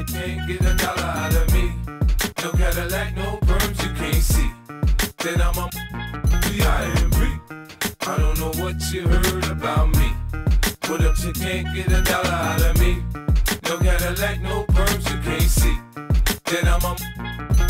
you can't get a dollar out of me. No Cadillac, no perms, you can't see. Then I'm a B I M B. I don't know what you heard about me. What up, you can't get a dollar out of me. No Cadillac, no perms, you can't see. Then I'm a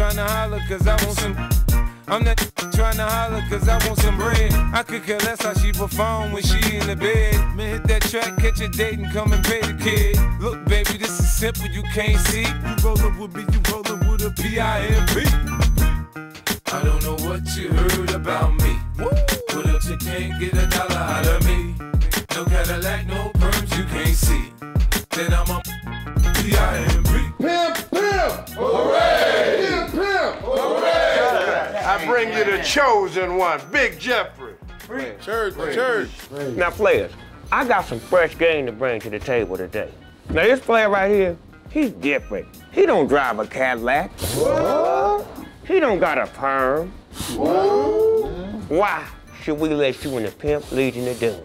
trying to holler cause I want some. I'm not trying to holler cause I want some bread. I could care less how she perform when she in the bed. Man, hit that track, catch a date and come and pay the kid. Look, baby, this is simple, you can't see. You rollin' with me, you rollin' with a P-I-M-P. I don't know what you heard about me. But if you can't get a dollar out of me, no Cadillac, no perms, you can't see. Bring you the chosen one, Big Jeffrey. Church, church. Now, players, I got some fresh game to bring to the table today. Now, this player right here, he's different. He don't drive a Cadillac. He don't got a perm. Why should we let you in the pimp legion of doom?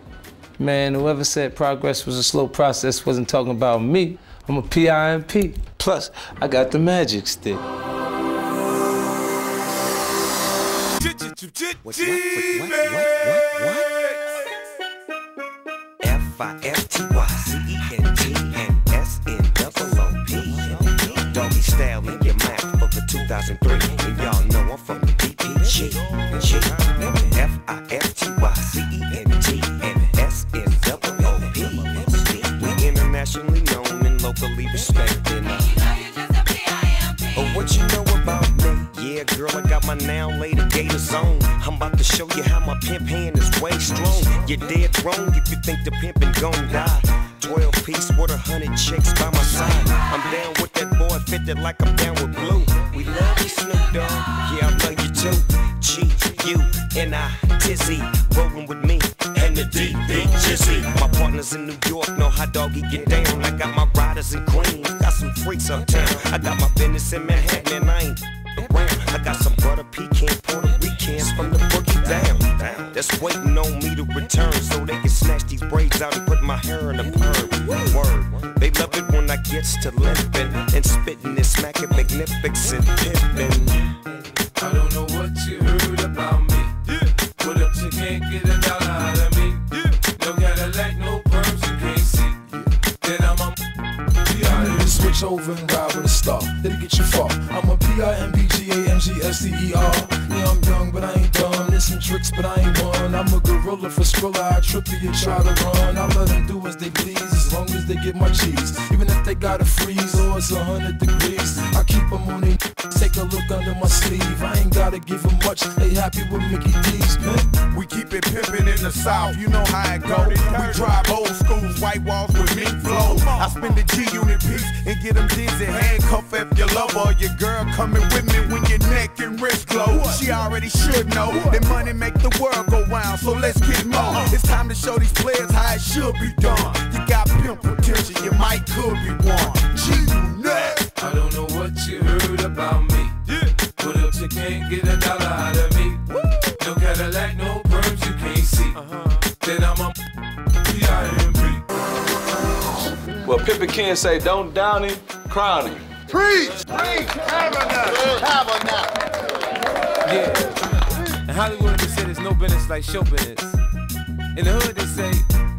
Man, whoever said progress was a slow process wasn't talking about me. I'm a PIMP. Plus, I got the magic stick. What, what, what, what, what, what, what? F-I-F-T-Y-C-E-N-T. Doggy style in your mouth for the 2003. And y'all know I'm from the DPG. G. F-I-F-T-Y-C-E-N-T and We internationally known and locally respected. Oh, what you know? Yeah, girl, I got my now later gators on. I'm about to show you how my pimp hand is way strong. You're dead wrong if you think the pimpin' gon' die. 12 piece with a hundred chicks by my side. I'm down with that boy, fitted like I'm down with blue. We love you, Snoop Dogg. Yeah, I love you too. G U N I Tizzy, rollin' with me and the D Big Jizzy. My partners in New York know how doggy get down. I got my riders in Queens, got some freaks uptown. I got my business in Manhattan and I ain't. I got some butter pecan Puerto Ricans from the boogie down. That's waiting on me to return so they can snatch these braids out and put my hair in a perm. Word. They love it when I gets to limping and spitting and smacking magnificent pimping. I don't know what you heard about me. But if you can't get a dollar out of me, no Cadillac, no perms, you can't see. Then I'm a P-I-M-P. Switch over Yeah, I'm young, but I ain't dumb. There's some tricks, but I ain't one. I'm a gorilla for Skrilla. I trip you, and try to run. I let them do as they please, as long as they get my cheese. Even if they gotta freeze or it's a hundred degrees, I keep them on their Take a look under my sleeve. I ain't gotta give them much. They happy with Mickey D's, man. We keep it pimpin' in the south, you know how it go. We drive old school white walls with mink flow. I spend the G unit piece and get them dizzy. Handcuff if your lover or your girl coming with me when your neck and wrist glow. She already should know that money make the world go round, so let's get more. It's time to show these players how it should be done. You got pimp potential, you might could be one. G unit. I don't know what you heard about me. But if you can't get a dollar out of me, no Cadillac, no perms, you can't see. Uh-huh. Then I'm a P-I-M-P. Well, Pimpin' Ken say, don't down him, crown him. Preach! Preach! Tabernacle! Tabernacle! Yeah. In Hollywood, they say there's no business like show business. In the hood, they say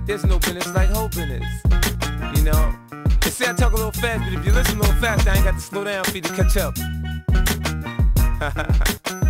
there's no business like hoe business. You know? They say I talk a little fast, but if you listen a little fast, I ain't got to slow down for you to catch up.